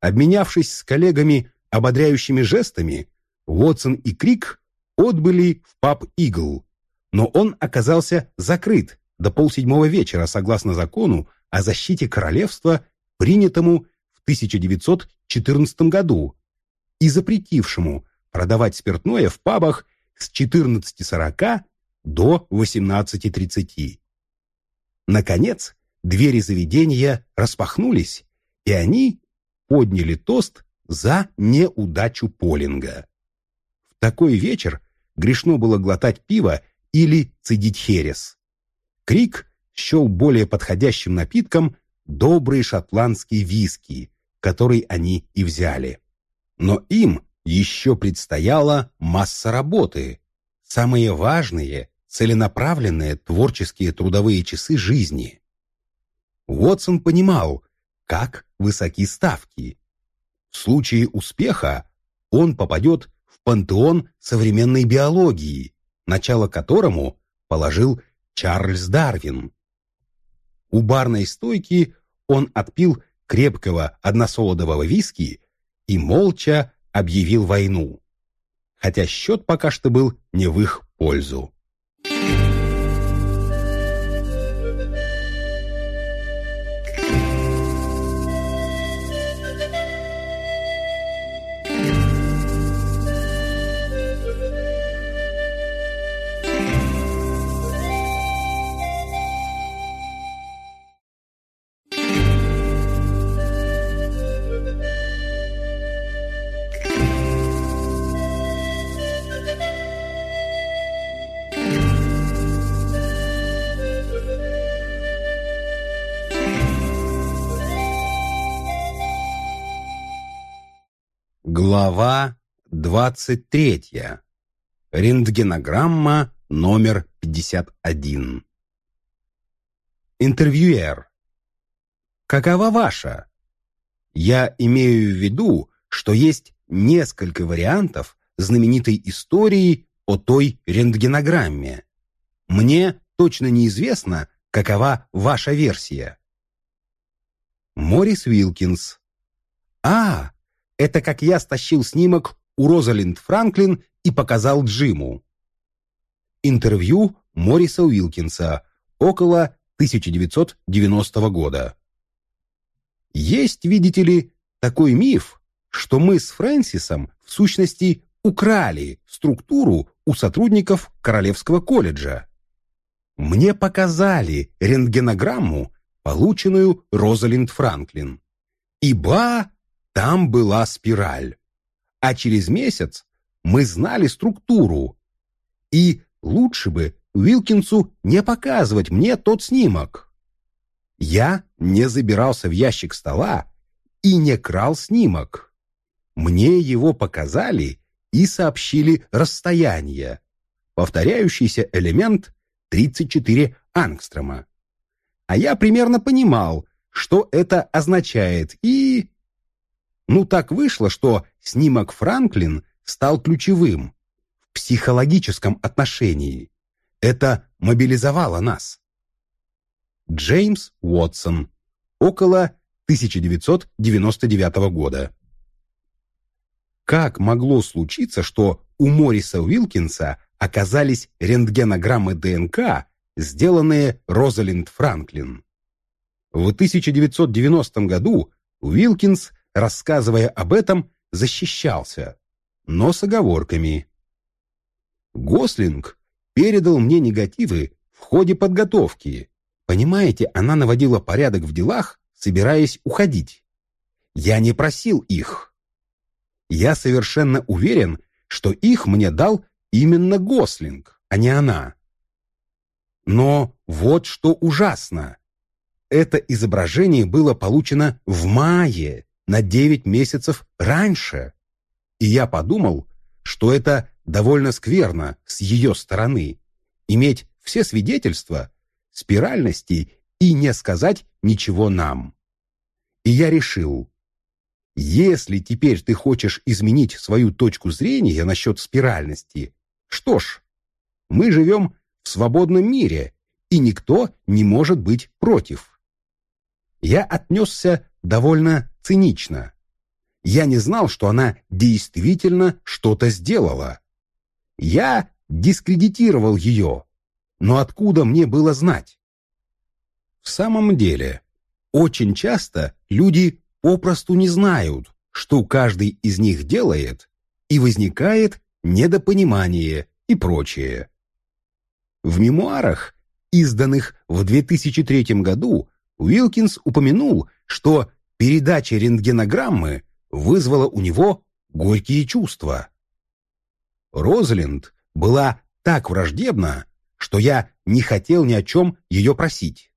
Обменявшись с коллегами ободряющими жестами, Уотсон и Крик отбыли в паб «Игл», но он оказался закрыт до полседьмого вечера согласно закону о защите королевства, принятому в 1914 году и запретившему продавать спиртное в пабах с 14.40 до 18.30. Наконец, двери заведения распахнулись, и они подняли тост за неудачу Полинга. В такой вечер грешно было глотать пиво или цедить херес. Крик счел более подходящим напитком добрый шотландский виски, который они и взяли. Но им еще предстояла масса работы, самые важные, целенаправленные творческие трудовые часы жизни. Уотсон понимал, как высоки ставки. В случае успеха он попадет в пантеон современной биологии, начало которому положил Чарльз Дарвин. У барной стойки он отпил крепкого односолодового виски и молча объявил войну, хотя счет пока что был не в их пользу. Глава 23. Рентгенограмма номер 51. Интервьюер. Какова ваша? Я имею в виду, что есть несколько вариантов знаменитой истории о той рентгенограмме. Мне точно неизвестно, какова ваша версия. Морис Вилкинс. А, это как я стащил снимок у Розалинд Франклин и показал Джиму. Интервью Мориса Уилкинса около 1990 года. Есть, видите ли, такой миф, что мы с Фрэнсисом в сущности украли структуру у сотрудников Королевского колледжа. Мне показали рентгенограмму, полученную Розалинд Франклин. И ба, там была спираль. А через месяц мы знали структуру. И лучше бы Уилкинсу не показывать мне тот снимок. Я не забирался в ящик стола и не крал снимок. Мне его показали и сообщили расстояние. Повторяющийся элемент 34 ангстрома. А я примерно понимал, что это означает, и... Ну так вышло, что снимок Франклин стал ключевым в психологическом отношении. Это мобилизовало нас. Джеймс Уотсон. Около 1999 года. Как могло случиться, что у Мориса Уилкинса оказались рентгенограммы ДНК, сделанные Розалинд Франклин? В 1990 году Уилкинс рассказывая об этом, защищался, но с оговорками. Гослинг передал мне негативы в ходе подготовки. Понимаете, она наводила порядок в делах, собираясь уходить. Я не просил их. Я совершенно уверен, что их мне дал именно Гослинг, а не она. Но вот что ужасно. Это изображение было получено в мае на 9 месяцев раньше. И я подумал, что это довольно скверно с ее стороны иметь все свидетельства спиральности и не сказать ничего нам. И я решил, если теперь ты хочешь изменить свою точку зрения насчет спиральности, что ж, мы живем в свободном мире, и никто не может быть против. Я отнесся довольно цинично. я не знал, что она действительно что-то сделала. Я дискредитировал ее, но откуда мне было знать? В самом деле, очень часто люди попросту не знают, что каждый из них делает, и возникает недопонимание и прочее. В мемуарах, изданных в 2003 году, Уилкинс упомянул, что передача рентгенограммы вызвала у него горькие чувства. Розалинд была так враждебна, что я не хотел ни о чем ее просить.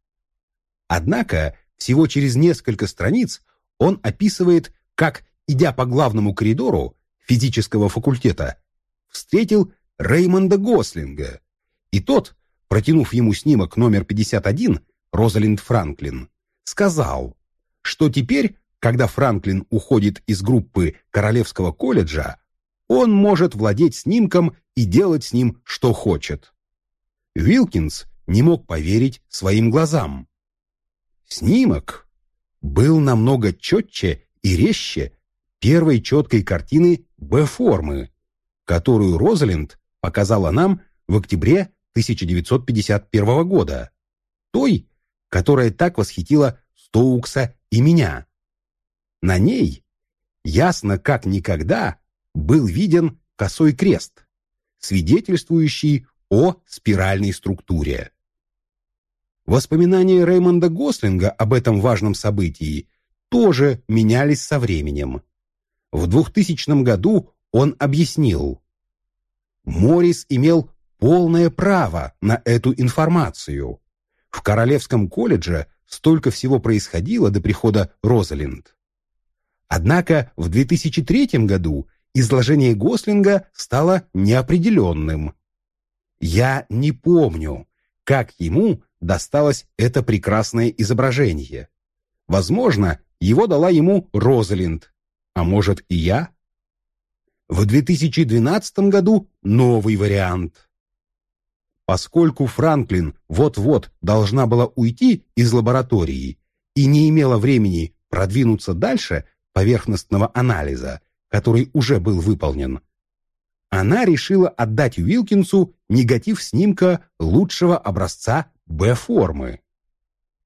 Однако всего через несколько страниц он описывает, как, идя по главному коридору физического факультета, встретил Реймонда Гослинга, и тот, протянув ему снимок номер 51, Розалинд Франклин, сказал, что теперь, когда Франклин уходит из группы Королевского колледжа, он может владеть снимком и делать с ним, что хочет. Вилкинс не мог поверить своим глазам. Снимок был намного четче и резче первой четкой картины Б-формы, которую Розалинд показала нам в октябре 1951 года, той, которая так восхитила Стоукса и меня. На ней, ясно как никогда, был виден косой крест, свидетельствующий о спиральной структуре. Воспоминания Реймонда Гослинга об этом важном событии тоже менялись со временем. В 2000 году он объяснил, Моррис имел полное право на эту информацию. В Королевском колледже столько всего происходило до прихода Розалинд. Однако в 2003 году изложение Гослинга стало неопределенным. Я не помню, как ему досталось это прекрасное изображение. Возможно, его дала ему Розалинд, а может и я? В 2012 году новый вариант. Поскольку Франклин вот-вот должна была уйти из лаборатории и не имела времени продвинуться дальше поверхностного анализа, который уже был выполнен, она решила отдать Уилкинсу негатив снимка лучшего образца Б-формы.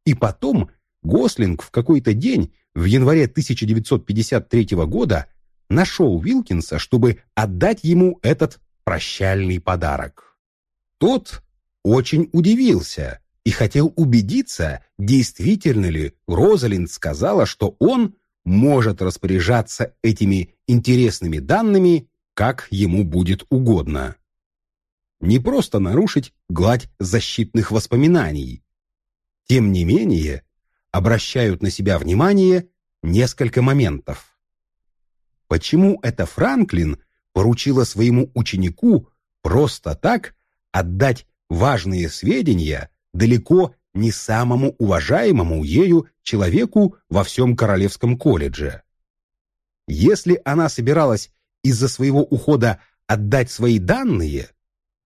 И потом Гослинг в какой-то день в январе 1953 года нашел Уилкинса, чтобы отдать ему этот прощальный подарок. Тот очень удивился и хотел убедиться, действительно ли Розалинд сказала, что он может распоряжаться этими интересными данными, как ему будет угодно. Не просто нарушить гладь защитных воспоминаний. Тем не менее, обращают на себя внимание несколько моментов. Почему это Франклин поручила своему ученику просто так отдать важные сведения далеко не самому уважаемому ею человеку во всем Королевском колледже. Если она собиралась из-за своего ухода отдать свои данные,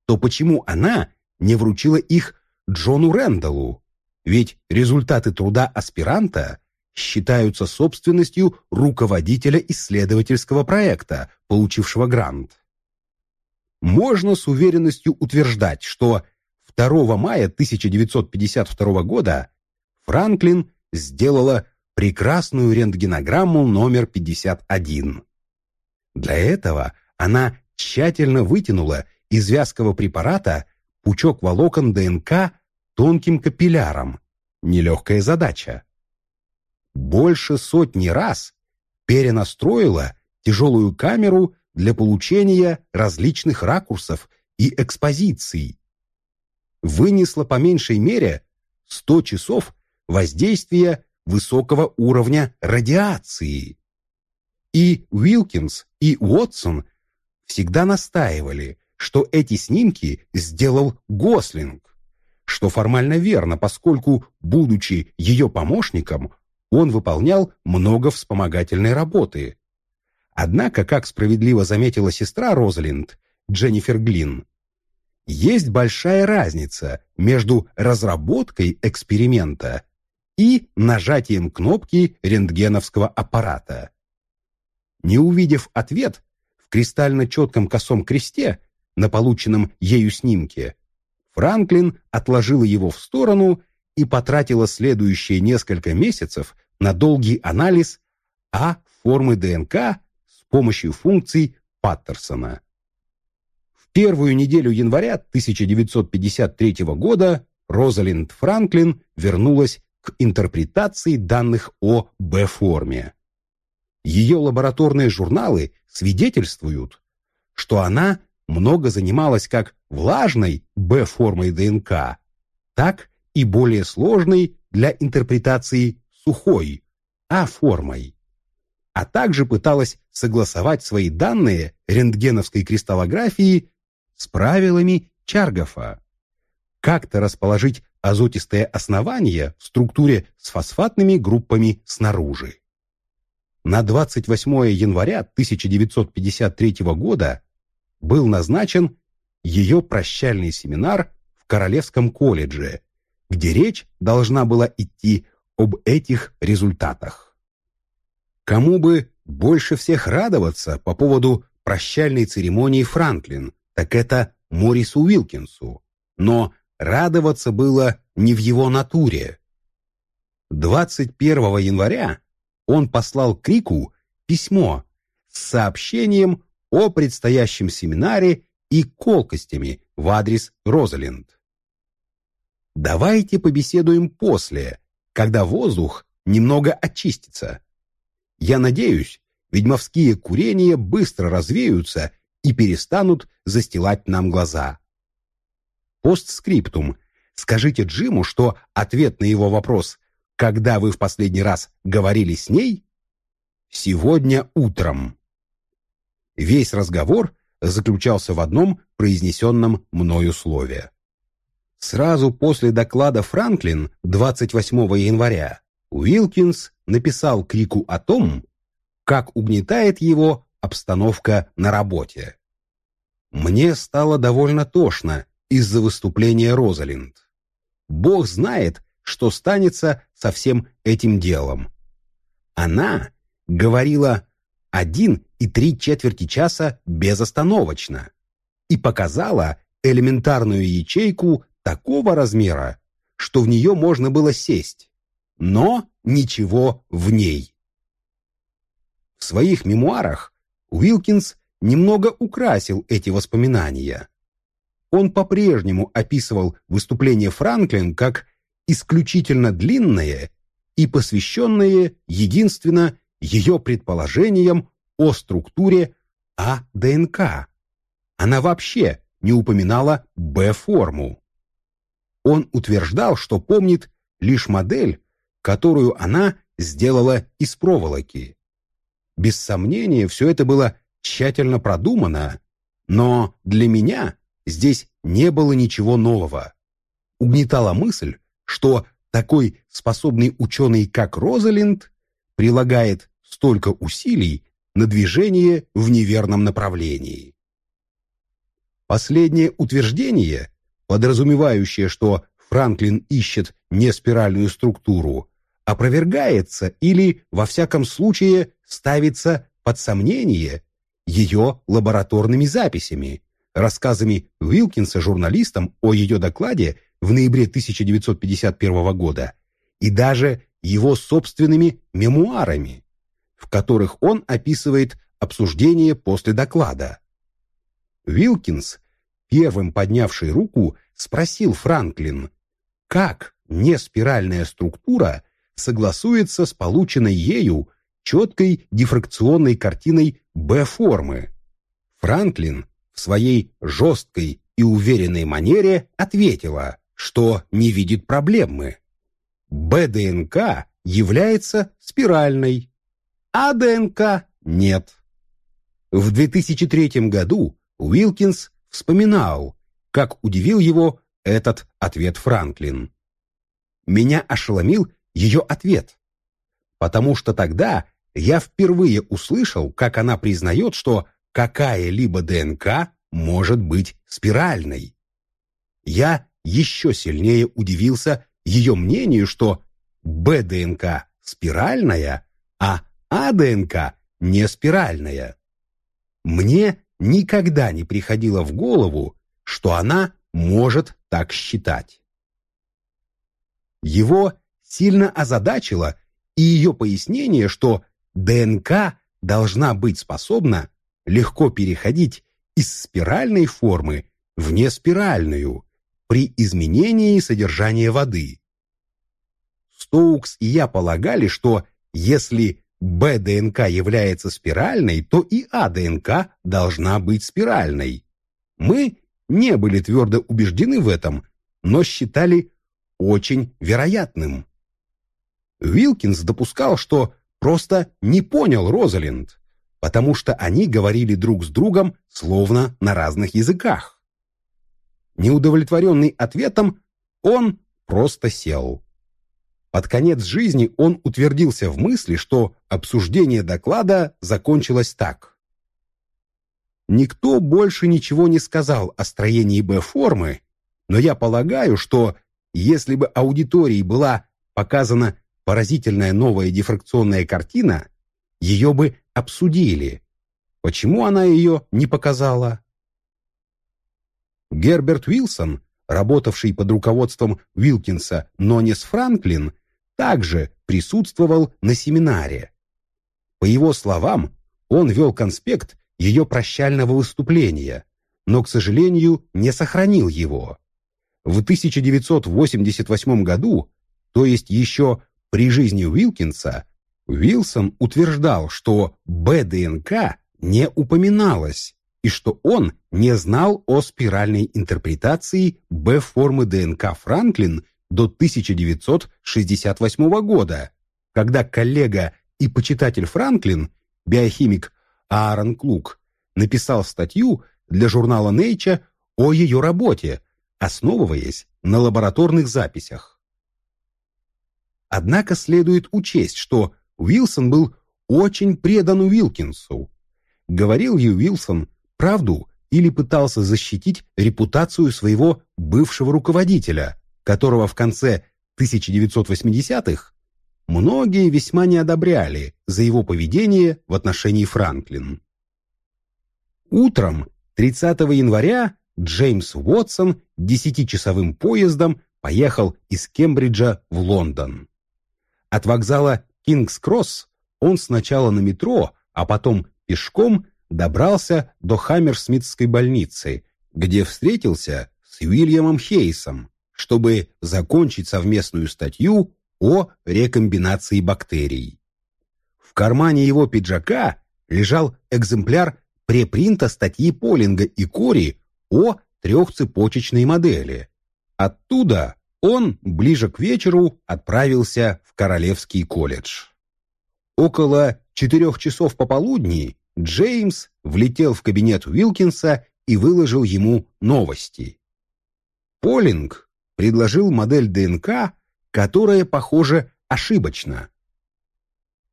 то почему она не вручила их Джону Рэндаллу? Ведь результаты труда аспиранта считаются собственностью руководителя исследовательского проекта, получившего грант можно с уверенностью утверждать, что 2 мая 1952 года Франклин сделала прекрасную рентгенограмму номер 51. Для этого она тщательно вытянула из вязкого препарата пучок волокон ДНК тонким капилляром. Нелегкая задача. Больше сотни раз перенастроила тяжелую камеру для получения различных ракурсов и экспозиций. Вынесла по меньшей мере 100 часов воздействия высокого уровня радиации. И Уилкинс, и Уотсон всегда настаивали, что эти снимки сделал Гослинг, что формально верно, поскольку, будучи ее помощником, он выполнял много вспомогательной работы, Однако, как справедливо заметила сестра Розалинд, Дженнифер Глин, есть большая разница между разработкой эксперимента и нажатием кнопки рентгеновского аппарата. Не увидев ответ в кристально четком косом кресте на полученном ею снимке, Франклин отложила его в сторону и потратила следующие несколько месяцев на долгий анализ А формы ДНК помощью функций Паттерсона. В первую неделю января 1953 года Розалинд Франклин вернулась к интерпретации данных о Б-форме. Ее лабораторные журналы свидетельствуют, что она много занималась как влажной Б-формой ДНК, так и более сложной для интерпретации сухой А-формой, а также пыталась согласовать свои данные рентгеновской кристаллографии с правилами Чаргофа. Как-то расположить азотистое основание в структуре с фосфатными группами снаружи. На 28 января 1953 года был назначен ее прощальный семинар в Королевском колледже, где речь должна была идти об этих результатах. Кому бы больше всех радоваться по поводу прощальной церемонии Франклин, так это Морису Уилкинсу. Но радоваться было не в его натуре. 21 января он послал Крику письмо с сообщением о предстоящем семинаре и колкостями в адрес Розалинд. «Давайте побеседуем после, когда воздух немного очистится. Я надеюсь, ведьмовские курения быстро развеются и перестанут застилать нам глаза. Постскриптум. Скажите Джиму, что ответ на его вопрос «Когда вы в последний раз говорили с ней?» «Сегодня утром». Весь разговор заключался в одном произнесенном мною слове. Сразу после доклада Франклин 28 января Уилкинс написал Крику о том, как угнетает его обстановка на работе. Мне стало довольно тошно из-за выступления Розалинд. Бог знает, что станется со всем этим делом. Она говорила один и три четверти часа безостановочно и показала элементарную ячейку такого размера, что в нее можно было сесть, но ничего в ней. В своих мемуарах Уилкинс немного украсил эти воспоминания. Он по-прежнему описывал выступление Франклин как исключительно длинное и посвященное единственно ее предположениям о структуре АДНК. Она вообще не упоминала Б-форму. Он утверждал, что помнит лишь модель, которую она сделала из проволоки. Без сомнения, все это было тщательно продумано, но для меня здесь не было ничего нового. Угнетала мысль, что такой способный ученый, как Розалинд, прилагает столько усилий на движение в неверном направлении. Последнее утверждение, подразумевающее, что Франклин ищет неспиральную структуру, опровергается или, во всяком случае, ставится под сомнение ее лабораторными записями, рассказами Уилкинса журналистам о ее докладе в ноябре 1951 года и даже его собственными мемуарами, в которых он описывает обсуждение после доклада. Уилкинс, первым поднявший руку, спросил Франклин, как неспиральная структура согласуется с полученной ею четкой дифракционной картиной Б-формы. Франклин в своей жесткой и уверенной манере ответила, что не видит проблемы. БДНК является спиральной, а ДНК нет. В 2003 году Уилкинс вспоминал, как удивил его этот ответ Франклин. Меня ошеломил ее ответ, потому что тогда я впервые услышал, как она признает, что какая-либо ДНК может быть спиральной. Я еще сильнее удивился ее мнению, что БДНК спиральная, а АДНК не спиральная. Мне никогда не приходило в голову, что она может так считать. Его сильно озадачило и ее пояснение, что ДНК должна быть способна легко переходить из спиральной формы в неспиральную при изменении содержания воды. Стоукс и я полагали, что если БДНК является спиральной, то и АДНК должна быть спиральной. Мы не были твердо убеждены в этом, но считали очень вероятным. Вилкинс допускал, что просто не понял Розалинд, потому что они говорили друг с другом словно на разных языках. Неудовлетворенный ответом, он просто сел. Под конец жизни он утвердился в мысли, что обсуждение доклада закончилось так. Никто больше ничего не сказал о строении Б-формы, но я полагаю, что если бы аудитории была показана поразительная новая дифракционная картина, ее бы обсудили. Почему она ее не показала? Герберт Уилсон, работавший под руководством Уилкинса, но не с Франклин, также присутствовал на семинаре. По его словам, он вел конспект ее прощального выступления, но, к сожалению, не сохранил его. В 1988 году, то есть еще при жизни Уилкинса, Уилсон утверждал, что БДНК не упоминалось и что он не знал о спиральной интерпретации Б-формы ДНК Франклин до 1968 года, когда коллега и почитатель Франклин, биохимик Аарон Клук, написал статью для журнала Nature о ее работе, основываясь на лабораторных записях. Однако следует учесть, что Уилсон был очень предан Уилкинсу. Говорил ли Уилсон правду или пытался защитить репутацию своего бывшего руководителя, которого в конце 1980-х многие весьма не одобряли за его поведение в отношении Франклин. Утром 30 января Джеймс Уотсон десятичасовым поездом поехал из Кембриджа в Лондон. От вокзала Кингс-Кросс он сначала на метро, а потом пешком добрался до Хаммерсмитской больницы, где встретился с Уильямом Хейсом, чтобы закончить совместную статью о рекомбинации бактерий. В кармане его пиджака лежал экземпляр препринта статьи Полинга и Кори о трехцепочечной модели. Оттуда он ближе к вечеру отправился в Королевский колледж. Около четырех часов пополудни Джеймс влетел в кабинет Уилкинса и выложил ему новости. Полинг предложил модель ДНК, которая, похоже, ошибочна.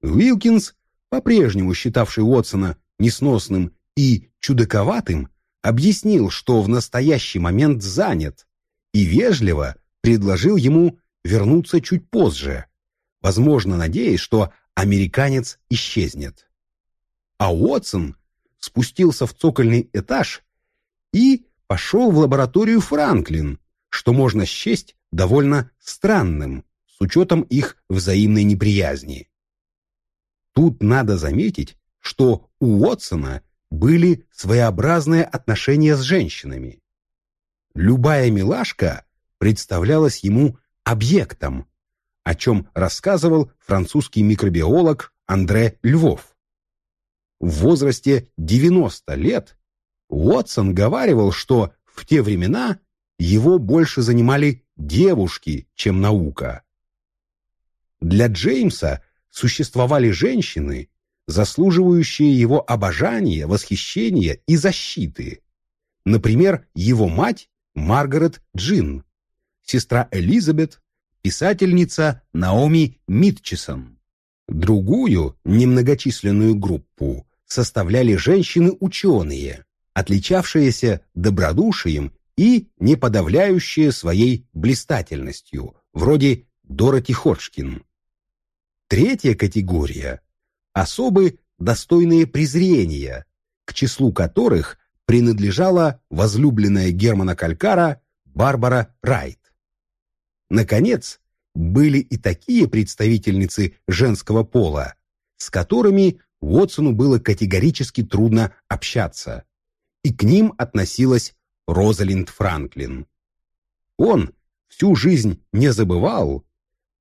Уилкинс, по-прежнему считавший Уотсона несносным и чудаковатым, объяснил, что в настоящий момент занят, и вежливо предложил ему вернуться чуть позже, возможно, надеясь, что американец исчезнет. А Уотсон спустился в цокольный этаж и пошел в лабораторию Франклин, что можно счесть довольно странным с учетом их взаимной неприязни. Тут надо заметить, что у Уотсона были своеобразные отношения с женщинами. Любая милашка представлялась ему объектом, о чем рассказывал французский микробиолог Андре Львов. В возрасте 90 лет Уотсон говаривал, что в те времена его больше занимали девушки, чем наука. Для Джеймса существовали женщины, заслуживающие его обожания, восхищения и защиты. Например, его мать Маргарет Джин, сестра Элизабет, писательница Наоми Митчесон. Другую, немногочисленную группу составляли женщины-ученые, отличавшиеся добродушием и не подавляющие своей блистательностью, вроде Дороти Ходжкин. Третья категория – особы достойные презрения, к числу которых принадлежала возлюбленная Германа Калькара Барбара Райт. Наконец, были и такие представительницы женского пола, с которыми Уотсону было категорически трудно общаться, и к ним относилась Розалинд Франклин. Он всю жизнь не забывал,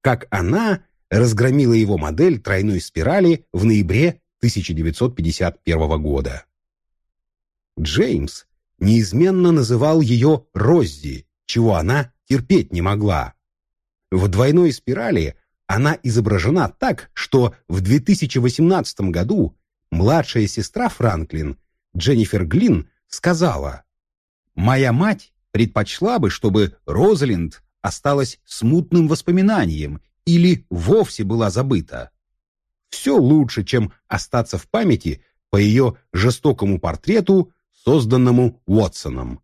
как она разгромила его модель тройной спирали в ноябре 1951 года. Джеймс неизменно называл ее Роззи, чего она терпеть не могла. В двойной спирали она изображена так, что в 2018 году младшая сестра Франклин, Дженнифер Глин, сказала «Моя мать предпочла бы, чтобы Розалинд осталась смутным воспоминанием или вовсе была забыта. Все лучше, чем остаться в памяти по ее жестокому портрету, созданному Уотсоном.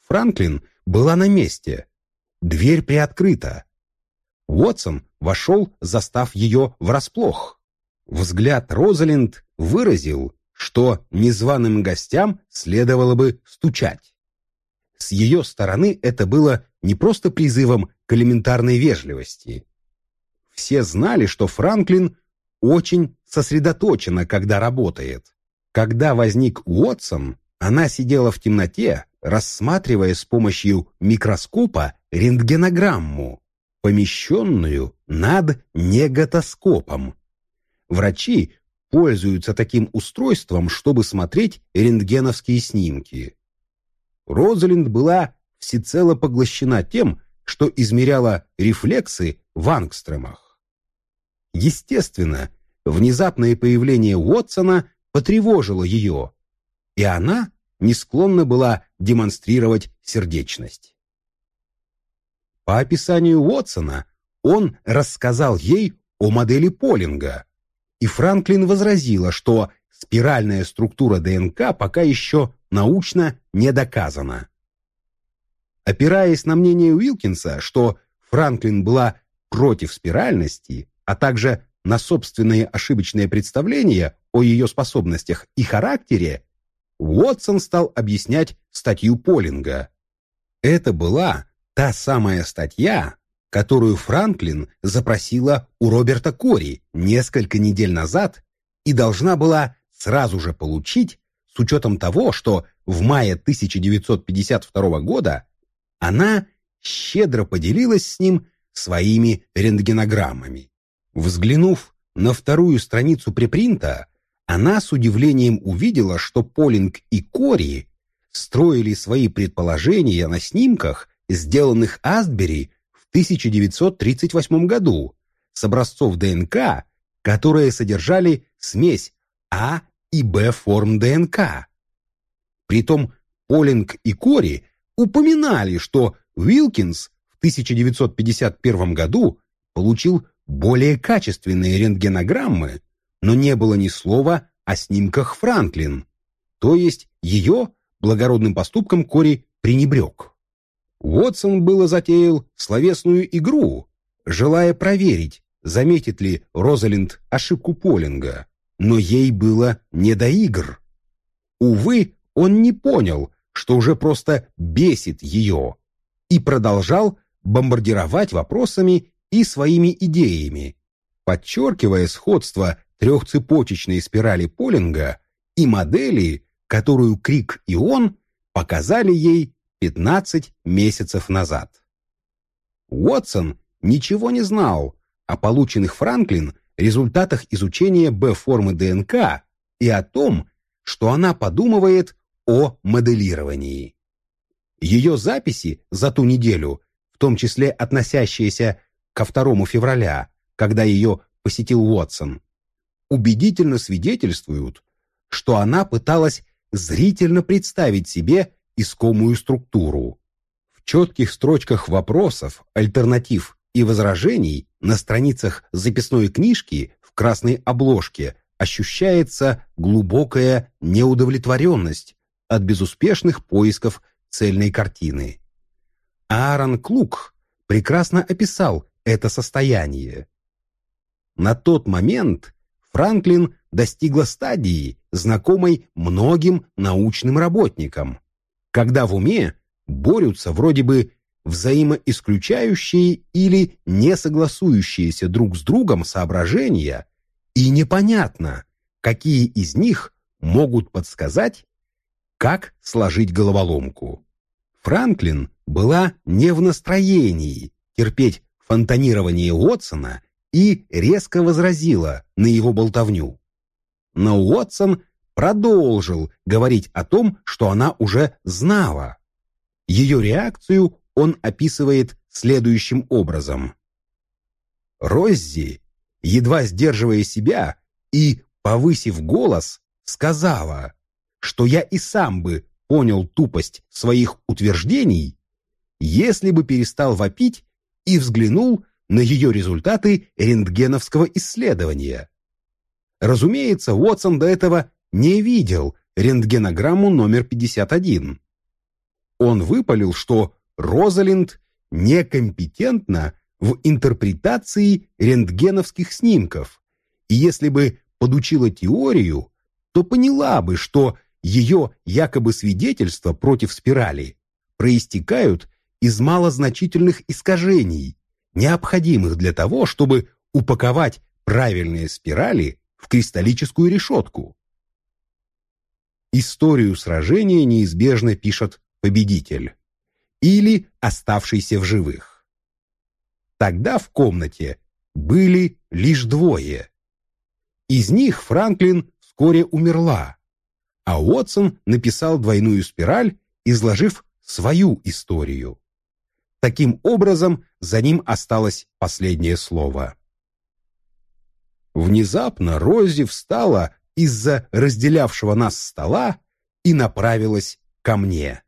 Франклин была на месте. Дверь приоткрыта. Уотсон вошел, застав ее врасплох. Взгляд Розалинд выразил, что незваным гостям следовало бы стучать. С ее стороны это было не просто призывом к элементарной вежливости. Все знали, что Франклин очень сосредоточена, когда работает. Когда возник Уотсон, она сидела в темноте, рассматривая с помощью микроскопа рентгенограмму, помещенную над неготоскопом. Врачи пользуются таким устройством, чтобы смотреть рентгеновские снимки. Розалинд была всецело поглощена тем, что измеряла рефлексы в ангстромах. Естественно, внезапное появление Уотсона потревожило ее, и она не склонна была демонстрировать сердечность. По описанию Уотсона он рассказал ей о модели Полинга, и Франклин возразила, что спиральная структура ДНК пока еще научно не доказана. Опираясь на мнение Уилкинса, что Франклин была против спиральности, а также на собственные ошибочные представления о ее способностях и характере, Уотсон стал объяснять статью Полинга. Это была та самая статья, которую Франклин запросила у Роберта Кори несколько недель назад и должна была сразу же получить с учетом того, что в мае 1952 года она щедро поделилась с ним своими рентгенограммами. Взглянув на вторую страницу препринта, она с удивлением увидела, что Полинг и Кори строили свои предположения на снимках, сделанных Астбери в 1938 году, с образцов ДНК, которые содержали смесь А и Б форм ДНК. Притом Полинг и Кори упоминали, что Уилкинс в 1951 году получил более качественные рентгенограммы, но не было ни слова о снимках Франклин, то есть ее благородным поступком Кори пренебрег. Уотсон было затеял словесную игру, желая проверить, заметит ли Розалинд ошибку Полинга, но ей было не до игр. Увы, он не понял, что уже просто бесит ее, и продолжал бомбардировать вопросами и своими идеями, подчеркивая сходство трехцепочечной спирали Полинга и модели, которую Крик и он показали ей 15 месяцев назад. Уотсон ничего не знал о полученных Франклин результатах изучения Б-формы ДНК и о том, что она подумывает о моделировании. Ее записи за ту неделю, в том числе относящиеся ко 2 февраля, когда ее посетил Уотсон, убедительно свидетельствуют, что она пыталась зрительно представить себе искомую структуру. В четких строчках вопросов, альтернатив и возражений на страницах записной книжки в красной обложке ощущается глубокая неудовлетворенность от безуспешных поисков цельной картины. Аарон Клук прекрасно описал это состояние. На тот момент Франклин достигла стадии, знакомой многим научным работникам, когда в уме борются вроде бы взаимоисключающие или несогласующиеся друг с другом соображения, и непонятно, какие из них могут подсказать, как сложить головоломку. Франклин была не в настроении терпеть фонтанирование Уотсона и резко возразила на его болтовню. Но Уотсон продолжил говорить о том, что она уже знала. Ее реакцию он описывает следующим образом. Роззи, едва сдерживая себя и повысив голос, сказала, что я и сам бы понял тупость своих утверждений, если бы перестал вопить и взглянул на ее результаты рентгеновского исследования. Разумеется, Уотсон до этого не видел рентгенограмму номер 51. Он выпалил, что Розалинд некомпетентна в интерпретации рентгеновских снимков, и если бы подучила теорию, то поняла бы, что ее якобы свидетельства против спирали проистекают из малозначительных искажений, необходимых для того, чтобы упаковать правильные спирали в кристаллическую решетку. Историю сражения неизбежно пишет победитель или оставшийся в живых. Тогда в комнате были лишь двое. Из них Франклин вскоре умерла, а Уотсон написал двойную спираль, изложив свою историю. Таким образом, за ним осталось последнее слово. Внезапно Рози встала из-за разделявшего нас стола и направилась ко мне.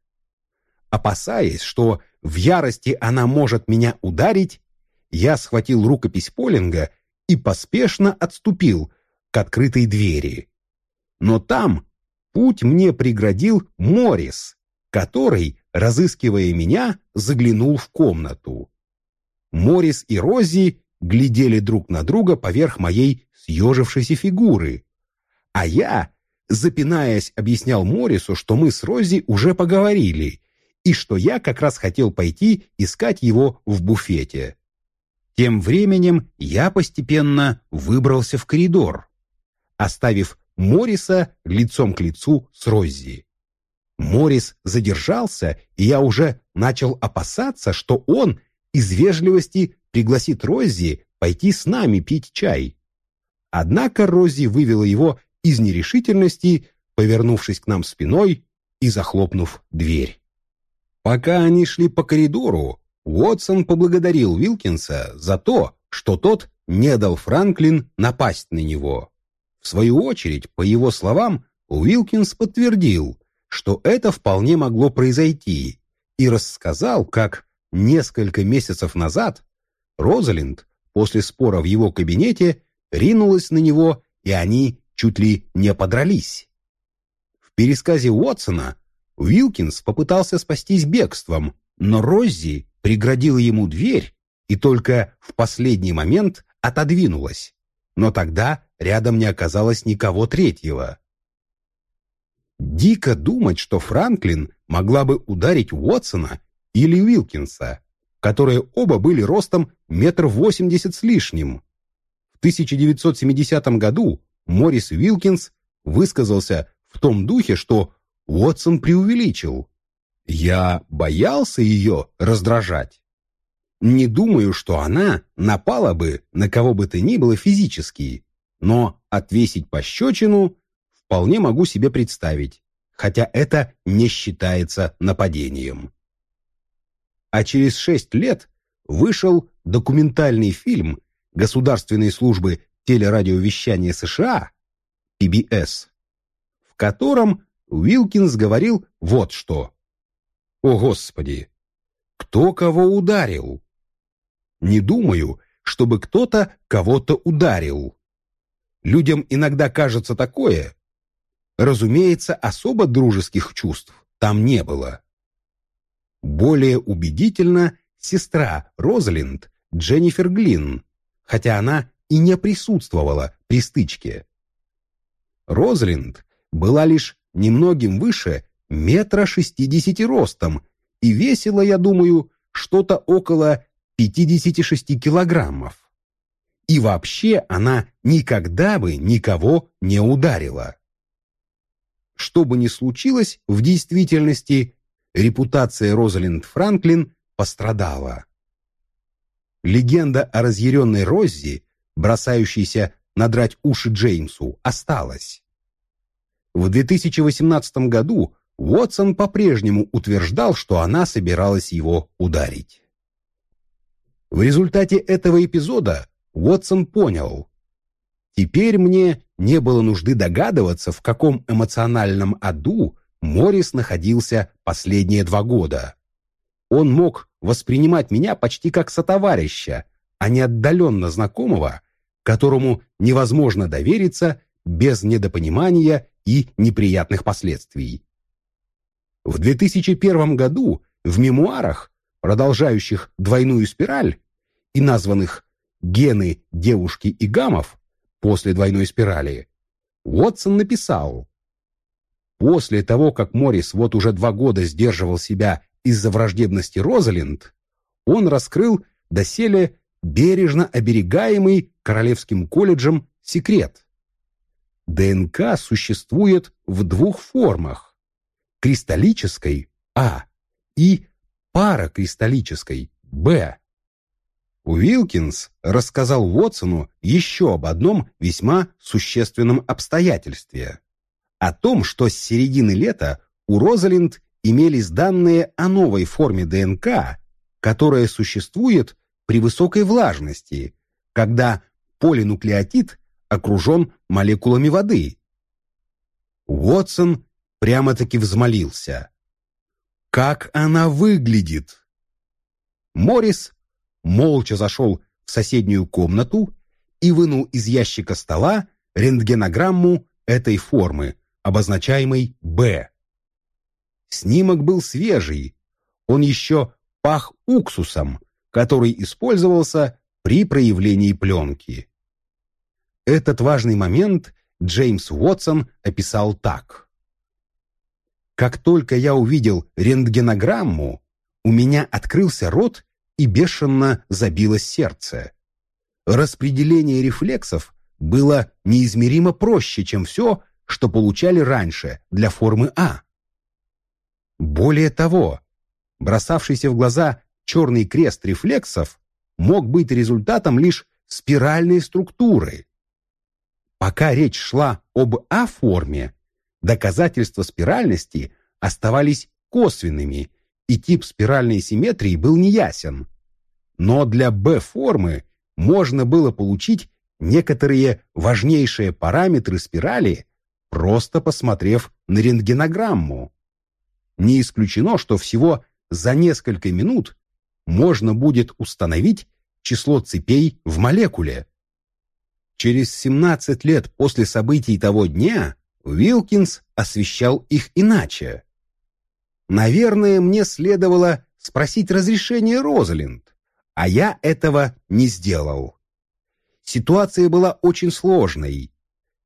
Опасаясь, что в ярости она может меня ударить, я схватил рукопись Полинга и поспешно отступил к открытой двери. Но там путь мне преградил Морис, который, разыскивая меня, заглянул в комнату. Морис и Рози глядели друг на друга поверх моей съежившейся фигуры, а я, запинаясь, объяснял Морису, что мы с Рози уже поговорили и что я как раз хотел пойти искать его в буфете. Тем временем я постепенно выбрался в коридор, оставив Мориса лицом к лицу с Роззи. Морис задержался, и я уже начал опасаться, что он из вежливости пригласит Роззи пойти с нами пить чай. Однако Роззи вывела его из нерешительности, повернувшись к нам спиной и захлопнув дверь. Пока они шли по коридору, Уотсон поблагодарил Уилкинса за то, что тот не дал Франклин напасть на него. В свою очередь, по его словам, Уилкинс подтвердил, что это вполне могло произойти, и рассказал, как несколько месяцев назад Розалинд после спора в его кабинете ринулась на него, и они чуть ли не подрались. В пересказе Уотсона Уилкинс попытался спастись бегством, но Роззи преградила ему дверь и только в последний момент отодвинулась. Но тогда рядом не оказалось никого третьего. Дико думать, что Франклин могла бы ударить Уотсона или Уилкинса, которые оба были ростом метр восемьдесят с лишним. В 1970 году Морис Уилкинс высказался в том духе, что Уотсон преувеличил. Я боялся ее раздражать. Не думаю, что она напала бы на кого бы то ни было физически, но отвесить пощечину вполне могу себе представить, хотя это не считается нападением. А через шесть лет вышел документальный фильм Государственной службы телерадиовещания США PBS, в котором Уилкинс говорил вот что. «О, Господи! Кто кого ударил?» «Не думаю, чтобы кто-то кого-то ударил. Людям иногда кажется такое. Разумеется, особо дружеских чувств там не было. Более убедительно сестра Розалинд, Дженнифер Глин, хотя она и не присутствовала при стычке. Розалинд была лишь немногим выше метра шестидесяти ростом и весила, я думаю, что-то около 56 килограммов. И вообще она никогда бы никого не ударила. Что бы ни случилось, в действительности репутация Розалинд Франклин пострадала. Легенда о разъяренной Роззи, бросающейся надрать уши Джеймсу, осталась. В 2018 году Уотсон по-прежнему утверждал, что она собиралась его ударить. В результате этого эпизода Уотсон понял, теперь мне не было нужды догадываться, в каком эмоциональном аду Моррис находился последние два года. Он мог воспринимать меня почти как сотоварища, а не отдаленно знакомого, которому невозможно довериться без недопонимания и неприятных последствий. В 2001 году в мемуарах, продолжающих двойную спираль и названных «Гены девушки и гамов» после двойной спирали, Уотсон написал После того, как Моррис вот уже два года сдерживал себя из-за враждебности Розалинд, он раскрыл доселе бережно оберегаемый Королевским колледжем секрет. ДНК существует в двух формах – кристаллической А и паракристаллической Б. Уилкинс рассказал Уотсону еще об одном весьма существенном обстоятельстве. О том, что с середины лета у Розалинд имелись данные о новой форме ДНК, которая существует при высокой влажности, когда полинуклеотид окружен молекулами воды. Уотсон прямо-таки взмолился. «Как она выглядит?» Моррис молча зашел в соседнюю комнату и вынул из ящика стола рентгенограмму этой формы, обозначаемой «Б». Снимок был свежий, он еще пах уксусом, который использовался при проявлении пленки. Этот важный момент Джеймс Уотсон описал так. «Как только я увидел рентгенограмму, у меня открылся рот и бешено забилось сердце. Распределение рефлексов было неизмеримо проще, чем все, что получали раньше для формы А. Более того, бросавшийся в глаза черный крест рефлексов мог быть результатом лишь спиральной структуры, Пока речь шла об А-форме, доказательства спиральности оставались косвенными, и тип спиральной симметрии был неясен. Но для Б-формы можно было получить некоторые важнейшие параметры спирали, просто посмотрев на рентгенограмму. Не исключено, что всего за несколько минут можно будет установить число цепей в молекуле. Через 17 лет после событий того дня Уилкинс освещал их иначе. Наверное, мне следовало спросить разрешение Розалинд, а я этого не сделал. Ситуация была очень сложной.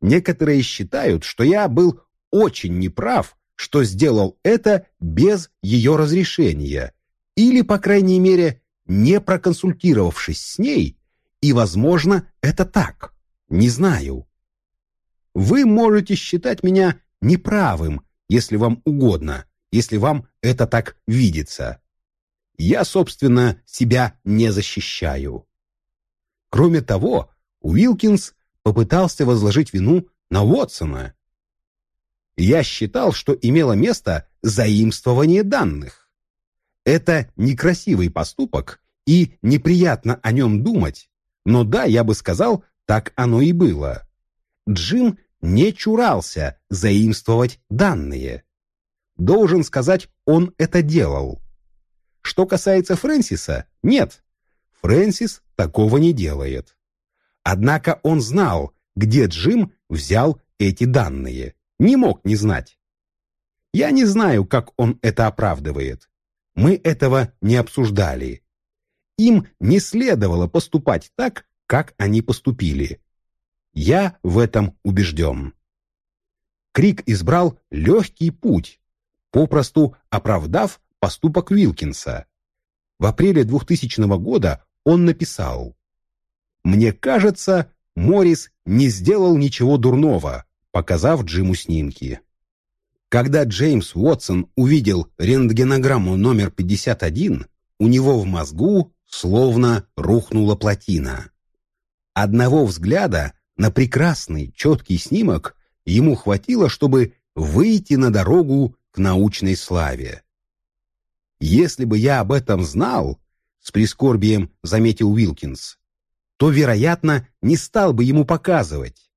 Некоторые считают, что я был очень неправ, что сделал это без ее разрешения, или, по крайней мере, не проконсультировавшись с ней, и, возможно, это так. Не знаю. Вы можете считать меня неправым, если вам угодно, если вам это так видится. Я, собственно, себя не защищаю. Кроме того, Уилкинс попытался возложить вину на Уотсона. Я считал, что имело место заимствование данных. Это некрасивый поступок, и неприятно о нем думать, но да, я бы сказал, так оно и было. Джим не чурался заимствовать данные. Должен сказать, он это делал. Что касается Фрэнсиса, нет, Фрэнсис такого не делает. Однако он знал, где Джим взял эти данные. Не мог не знать. Я не знаю, как он это оправдывает. Мы этого не обсуждали. Им не следовало поступать так, как они поступили. Я в этом убежден. Крик избрал легкий путь, попросту оправдав поступок Вилкинса. В апреле 2000 года он написал «Мне кажется, Моррис не сделал ничего дурного, показав Джиму снимки». Когда Джеймс Уотсон увидел рентгенограмму номер 51, у него в мозгу словно рухнула плотина. Одного взгляда на прекрасный, четкий снимок ему хватило, чтобы выйти на дорогу к научной славе. «Если бы я об этом знал», — с прискорбием заметил Уилкинс, то, вероятно, не стал бы ему показывать.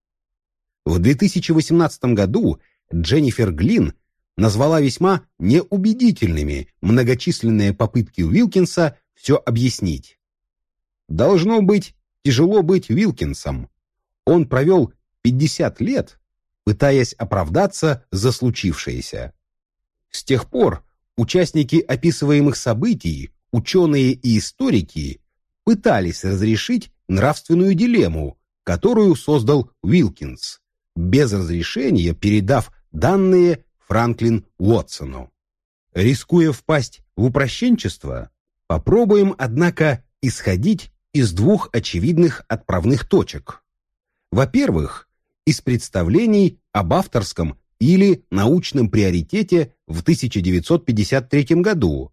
В 2018 году Дженнифер Глин назвала весьма неубедительными многочисленные попытки Уилкинса все объяснить. Должно быть, тяжело быть Уилкинсом. Он провел 50 лет, пытаясь оправдаться за случившееся. С тех пор участники описываемых событий, ученые и историки, пытались разрешить нравственную дилемму, которую создал Уилкинс, без разрешения передав данные Франклин Уотсону. Рискуя впасть в упрощенчество, попробуем, однако, исходить из двух очевидных отправных точек. Во-первых, из представлений об авторском или научном приоритете в 1953 году.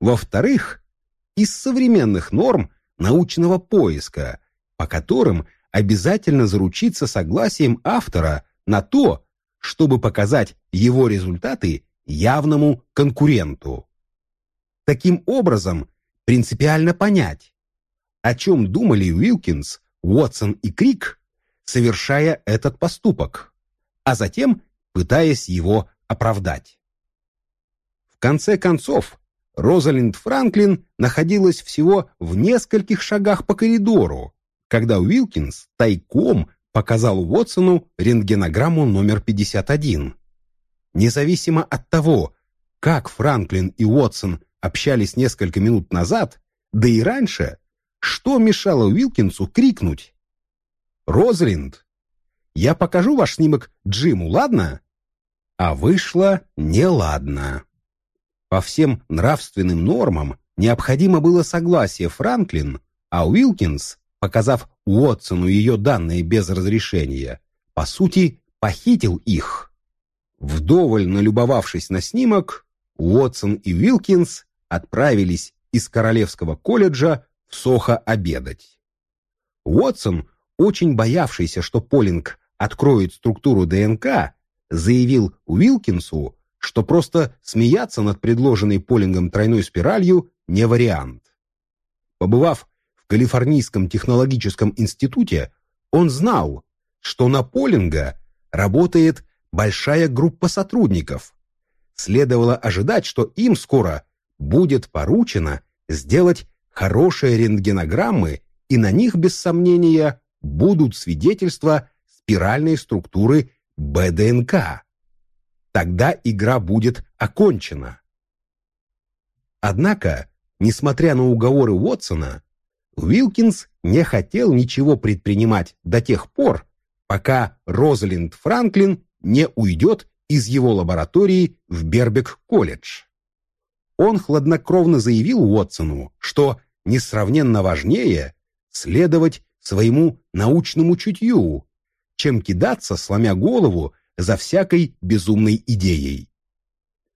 Во-вторых, из современных норм научного поиска, по которым обязательно заручиться согласием автора на то, чтобы показать его результаты явному конкуренту. Таким образом, принципиально понять, о чем думали Уилкинс, Уотсон и Крик, совершая этот поступок, а затем пытаясь его оправдать. В конце концов, Розалинд Франклин находилась всего в нескольких шагах по коридору, когда Уилкинс тайком показал Уотсону рентгенограмму номер 51. Независимо от того, как Франклин и Уотсон общались несколько минут назад, да и раньше, что мешало Уилкинсу крикнуть «Розалинд, я покажу ваш снимок Джиму, ладно?» А вышло неладно. По всем нравственным нормам необходимо было согласие Франклин, а Уилкинс, показав Уотсону ее данные без разрешения, по сути, похитил их. Вдоволь налюбовавшись на снимок, Уотсон и Уилкинс отправились из Королевского колледжа в Сохо обедать. Уотсон, очень боявшийся, что Полинг откроет структуру ДНК, заявил Уилкинсу, что просто смеяться над предложенной Полингом тройной спиралью не вариант. Побывав Калифорнийском технологическом институте, он знал, что на Полинга работает большая группа сотрудников. Следовало ожидать, что им скоро будет поручено сделать хорошие рентгенограммы, и на них, без сомнения, будут свидетельства спиральной структуры БДНК. Тогда игра будет окончена. Однако, несмотря на уговоры Уотсона, Уилкинс не хотел ничего предпринимать до тех пор, пока Розалинд Франклин не уйдет из его лаборатории в Бербек-колледж. Он хладнокровно заявил Уотсону, что несравненно важнее следовать своему научному чутью, чем кидаться, сломя голову, за всякой безумной идеей.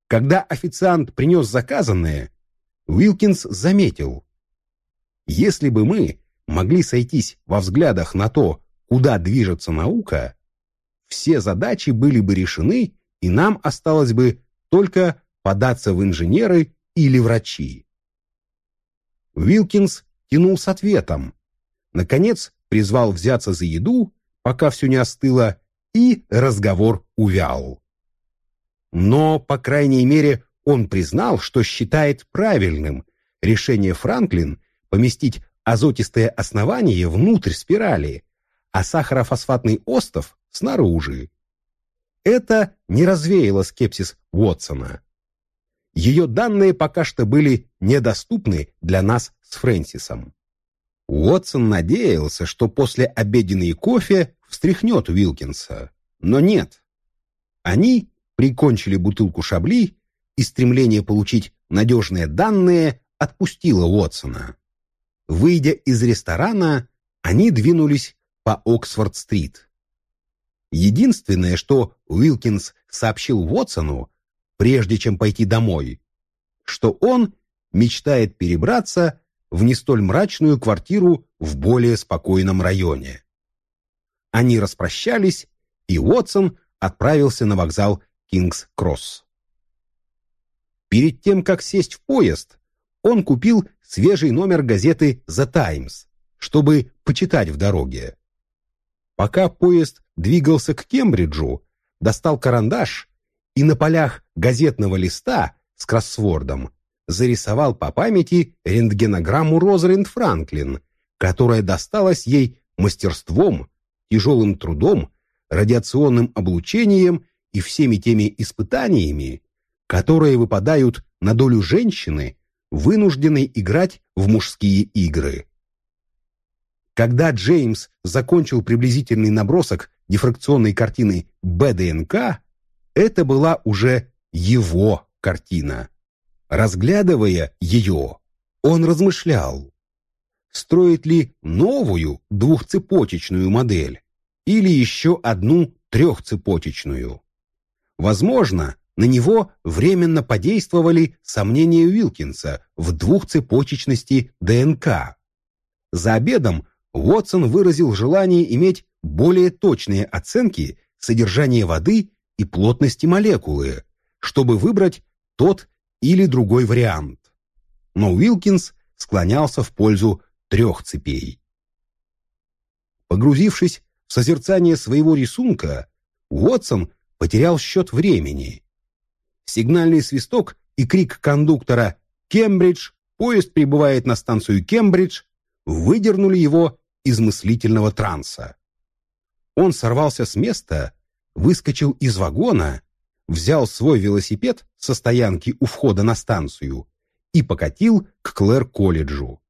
Когда официант принес заказанное, Уилкинс заметил, если бы мы могли сойтись во взглядах на то, куда движется наука, все задачи были бы решены, и нам осталось бы только податься в инженеры или врачи. Уилкинс тянул с ответом. Наконец призвал взяться за еду, пока все не остыло, и разговор увял. Но, по крайней мере, он признал, что считает правильным решение Франклин поместить азотистое основание внутрь спирали, а сахарофосфатный остов снаружи. Это не развеяло скепсис Уотсона. Ее данные пока что были недоступны для нас с Фрэнсисом. Уотсон надеялся, что после обеденный кофе встряхнет Уилкинса, но нет. Они прикончили бутылку шабли, и стремление получить надежные данные отпустило Уотсона. Выйдя из ресторана, они двинулись по Оксфорд-стрит. Единственное, что Уилкинс сообщил Уотсону, прежде чем пойти домой, что он мечтает перебраться в не столь мрачную квартиру в более спокойном районе. Они распрощались, и Уотсон отправился на вокзал Кингс-Кросс. Перед тем, как сесть в поезд, он купил свежий номер газеты «The Times», чтобы почитать в дороге. Пока поезд двигался к Кембриджу, достал карандаш и на полях газетного листа с кроссвордом зарисовал по памяти рентгенограмму Розалинд Франклин, которая досталась ей мастерством, тяжелым трудом, радиационным облучением и всеми теми испытаниями, которые выпадают на долю женщины, вынужденной играть в мужские игры. Когда Джеймс закончил приблизительный набросок дифракционной картины БДНК, это была уже его картина. Разглядывая ее, он размышлял, строит ли новую двухцепочечную модель или еще одну трехцепочечную. Возможно, на него временно подействовали сомнения Уилкинса в двухцепочечности ДНК. За обедом Уотсон выразил желание иметь более точные оценки содержания воды и плотности молекулы, чтобы выбрать тот или другой вариант. Но Уилкинс склонялся в пользу трех цепей. Погрузившись в созерцание своего рисунка, Уотсон потерял счет времени. Сигнальный свисток и крик кондуктора «Кембридж! Поезд прибывает на станцию Кембридж!» выдернули его из мыслительного транса. Он сорвался с места, выскочил из вагона взял свой велосипед со стоянки у входа на станцию и покатил к Клэр-колледжу.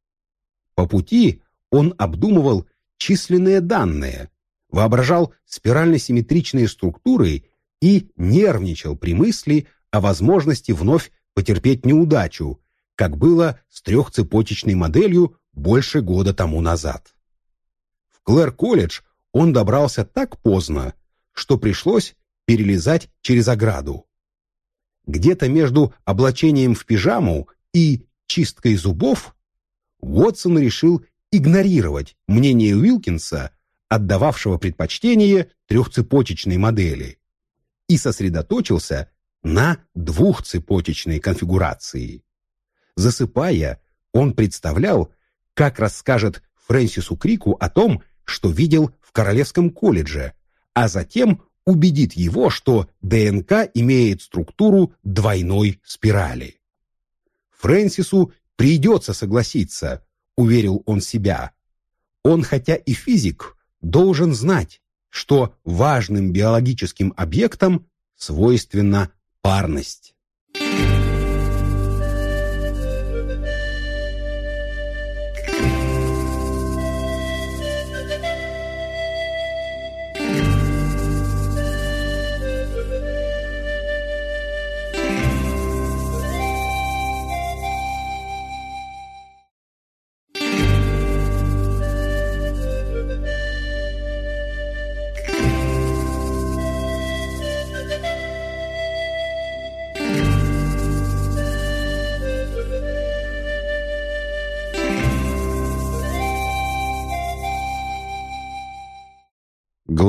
По пути он обдумывал численные данные, воображал спирально-симметричные структуры и нервничал при мысли о возможности вновь потерпеть неудачу, как было с трехцепочечной моделью больше года тому назад. В Клэр-колледж он добрался так поздно, что пришлось перелезать через ограду. Где-то между облачением в пижаму и чисткой зубов Уотсон решил игнорировать мнение Уилкинса, отдававшего предпочтение трехцепочечной модели, и сосредоточился на двухцепочечной конфигурации. Засыпая, он представлял, как расскажет Фрэнсису Крику о том, что видел в Королевском колледже, а затем убедит его, что ДНК имеет структуру двойной спирали. Фрэнсису придется согласиться, уверил он себя. Он, хотя и физик, должен знать, что важным биологическим объектам свойственна парность.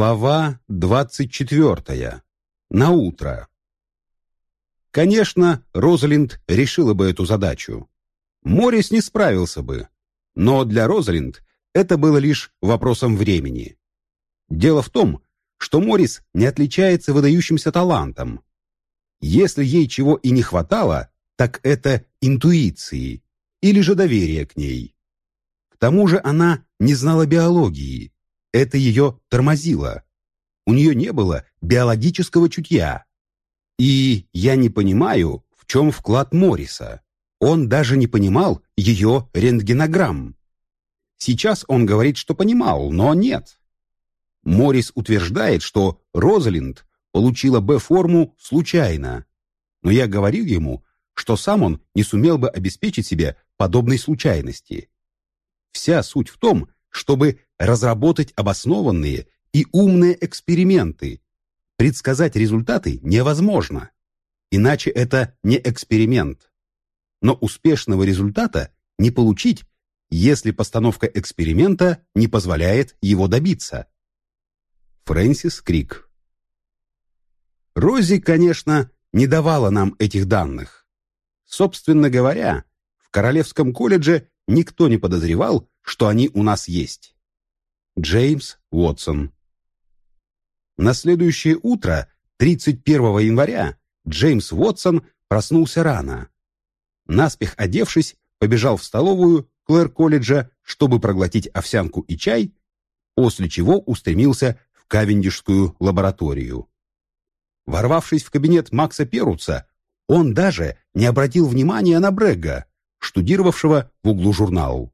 Глава двадцать четвертая. На утро. Конечно, Розалинд решила бы эту задачу. Морис не справился бы. Но для Розалинд это было лишь вопросом времени. Дело в том, что Морис не отличается выдающимся талантом. Если ей чего и не хватало, так это интуиции или же доверия к ней. К тому же она не знала биологии, это ее тормозило. У нее не было биологического чутья. И я не понимаю, в чем вклад Морриса. Он даже не понимал ее рентгенограмм. Сейчас он говорит, что понимал, но нет. Моррис утверждает, что Розалинд получила Б-форму случайно. Но я говорил ему, что сам он не сумел бы обеспечить себе подобной случайности. Вся суть в том, чтобы разработать обоснованные и умные эксперименты. Предсказать результаты невозможно. Иначе это не эксперимент. Но успешного результата не получить, если постановка эксперимента не позволяет его добиться. Фрэнсис Крик Рози, конечно, не давала нам этих данных. Собственно говоря, в Королевском колледже никто не подозревал, что они у нас есть. Джеймс Уотсон На следующее утро, 31 января, Джеймс Уотсон проснулся рано. Наспех одевшись, побежал в столовую Клэр-колледжа, чтобы проглотить овсянку и чай, после чего устремился в Кавендишскую лабораторию. Ворвавшись в кабинет Макса Перуца, он даже не обратил внимания на Брэга, штудировавшего в углу журнал.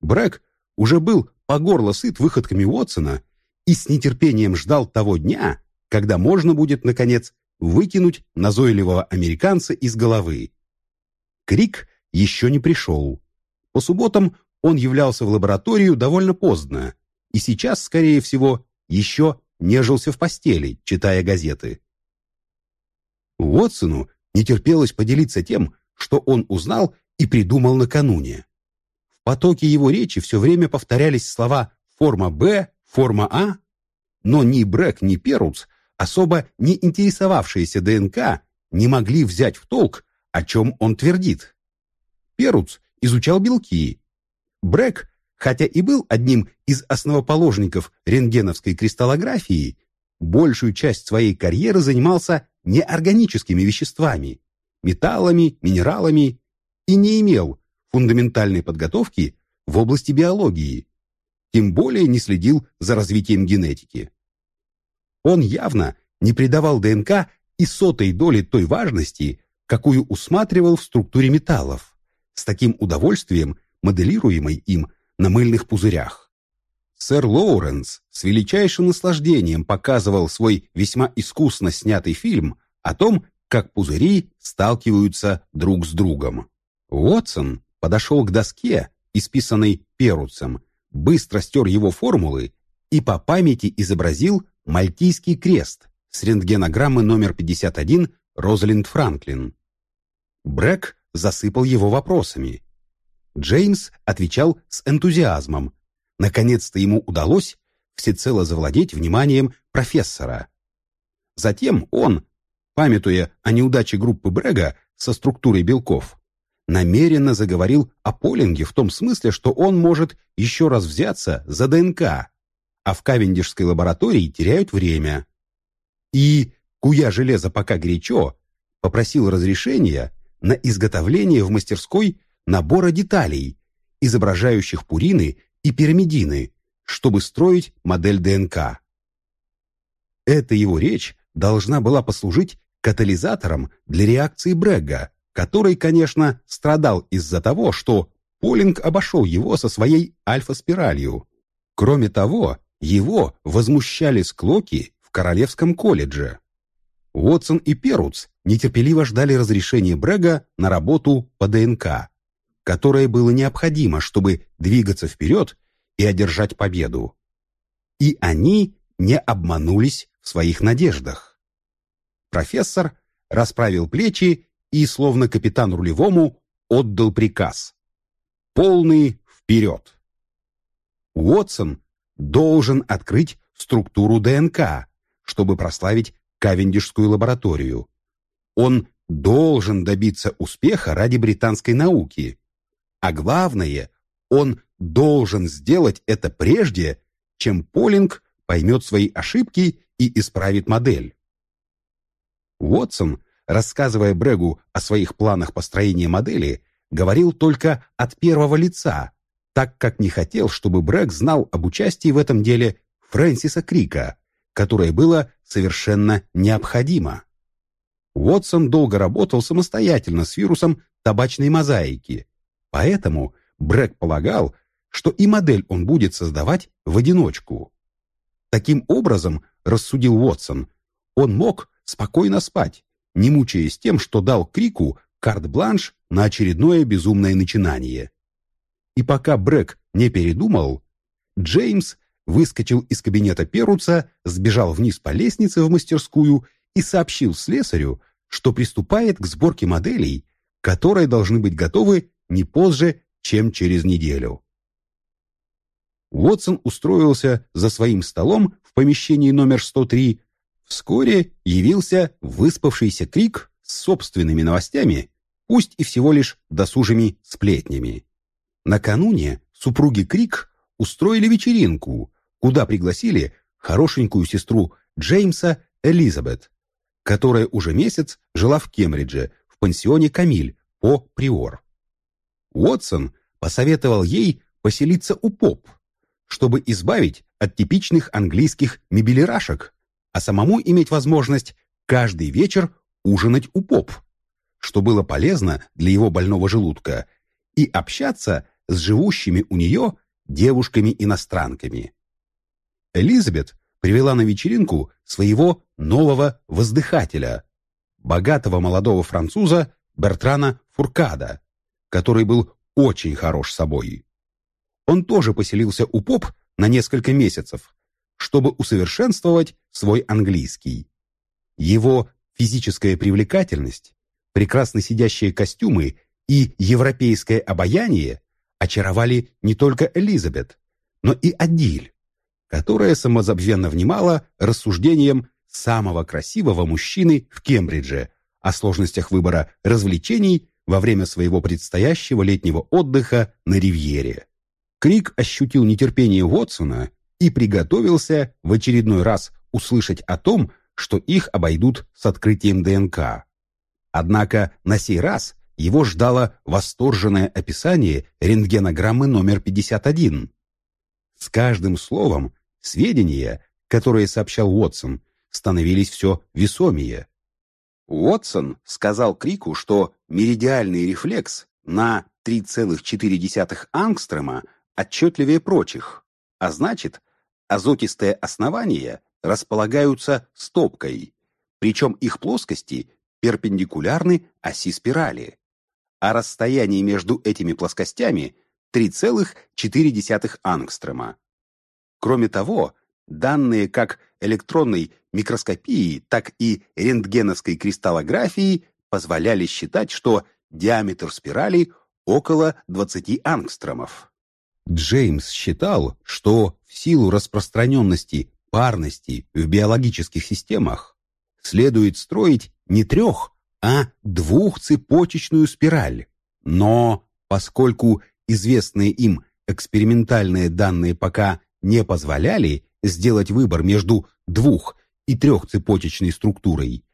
Брэг уже был по горло сыт выходками Уотсона и с нетерпением ждал того дня, когда можно будет, наконец, выкинуть назойливого американца из головы. Крик еще не пришел. По субботам он являлся в лабораторию довольно поздно и сейчас, скорее всего, еще нежился в постели, читая газеты. Уотсону не терпелось поделиться тем, что он узнал и придумал накануне. Потоке его речи все время повторялись слова «форма Б», «форма А», но ни Брэк, ни Перуц, особо не интересовавшиеся ДНК, не могли взять в толк, о чем он твердит. Перуц изучал белки. Брэк, хотя и был одним из основоположников рентгеновской кристаллографии, большую часть своей карьеры занимался неорганическими веществами, металлами, минералами и не имел фундаментальной подготовки в области биологии, тем более не следил за развитием генетики. Он явно не придавал ДНК и сотой доли той важности, какую усматривал в структуре металлов, с таким удовольствием моделируемой им на мыльных пузырях. Сэр Лоуренс с величайшим наслаждением показывал свой весьма искусно снятый фильм о том, как пузыри сталкиваются друг с другом. Уотсон подошел к доске, исписанной Перуцем, быстро стер его формулы и по памяти изобразил Мальтийский крест с рентгенограммы номер 51 Розалинд Франклин. Брэк засыпал его вопросами. Джеймс отвечал с энтузиазмом. Наконец-то ему удалось всецело завладеть вниманием профессора. Затем он, памятуя о неудаче группы Брега со структурой белков, намеренно заговорил о Полинге в том смысле, что он может еще раз взяться за ДНК, а в Кавендишской лаборатории теряют время. И, куя железо пока горячо, попросил разрешения на изготовление в мастерской набора деталей, изображающих пурины и пирамидины, чтобы строить модель ДНК. Эта его речь должна была послужить катализатором для реакции Брега, который, конечно, страдал из-за того, что Полинг обошел его со своей альфа-спиралью. Кроме того, его возмущали склоки в Королевском колледже. Уотсон и Перуц нетерпеливо ждали разрешения Брега на работу по ДНК, которое было необходимо, чтобы двигаться вперед и одержать победу. И они не обманулись в своих надеждах. Профессор расправил плечи и, словно капитан рулевому, отдал приказ. Полный вперед! Уотсон должен открыть структуру ДНК, чтобы прославить Кавендишскую лабораторию. Он должен добиться успеха ради британской науки. А главное, он должен сделать это прежде, чем Полинг поймет свои ошибки и исправит модель. Уотсон, рассказывая Брегу о своих планах построения модели, говорил только от первого лица, так как не хотел, чтобы Брег знал об участии в этом деле Фрэнсиса Крика, которое было совершенно необходимо. Уотсон долго работал самостоятельно с вирусом табачной мозаики, поэтому Брэк полагал, что и модель он будет создавать в одиночку. Таким образом, рассудил Уотсон, он мог спокойно спать, не мучаясь тем, что дал Крику карт-бланш на очередное безумное начинание. И пока Брэк не передумал, Джеймс выскочил из кабинета Перуца, сбежал вниз по лестнице в мастерскую и сообщил слесарю, что приступает к сборке моделей, которые должны быть готовы не позже, чем через неделю. Уотсон устроился за своим столом в помещении номер 103. Вскоре явился выспавшийся Крик с собственными новостями, пусть и всего лишь досужими сплетнями. Накануне супруги Крик устроили вечеринку, куда пригласили хорошенькую сестру Джеймса Элизабет, которая уже месяц жила в Кембридже в пансионе «Камиль» по Приор. Уотсон посоветовал ей поселиться у Поп, чтобы избавить от типичных английских мебелирашек, а самому иметь возможность каждый вечер ужинать у Поп, что было полезно для его больного желудка, и общаться с живущими у нее девушками-иностранками. Элизабет привела на вечеринку своего нового воздыхателя, богатого молодого француза Бертрана Фуркада, который был очень хорош собой. Он тоже поселился у Поп на несколько месяцев, чтобы усовершенствовать свой английский. Его физическая привлекательность, прекрасно сидящие костюмы и европейское обаяние очаровали не только Элизабет, но и Адиль, которая самозабвенно внимала рассуждениям самого красивого мужчины в Кембридже о сложностях выбора развлечений во время своего предстоящего летнего отдыха на Ривьере. Крик ощутил нетерпение Уотсона и приготовился в очередной раз услышать о том, что их обойдут с открытием ДНК. Однако на сей раз его ждало восторженное описание рентгенограммы номер 51. С каждым словом сведения, которые сообщал Уотсон, становились все весомее. Уотсон сказал Крику, что меридиальный рефлекс на 3,4 ангстрома отчетливее прочих, а значит, азотистые основания располагаются стопкой, причем их плоскости перпендикулярны оси спирали а расстояние между этими плоскостями 3,4 ангстрома. Кроме того, данные как электронной микроскопии, так и рентгеновской кристаллографии позволяли считать, что диаметр спирали около 20 ангстромов. Джеймс считал, что в силу распространенности парности в биологических системах следует строить не трех, а двухцепочечную спираль. Но поскольку известные им экспериментальные данные пока не позволяли сделать выбор между двух- и трехцепочечной структурой,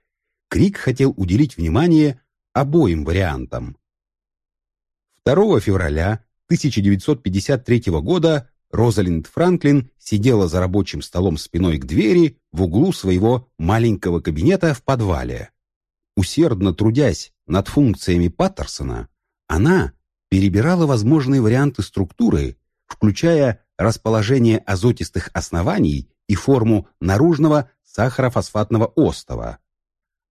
Крик хотел уделить внимание обоим вариантам. 2 февраля 1953 года Розалинд Франклин сидела за рабочим столом спиной к двери в углу своего маленького кабинета в подвале. Усердно трудясь над функциями Паттерсона, она перебирала возможные варианты структуры, включая расположение азотистых оснований и форму наружного сахарофосфатного остова.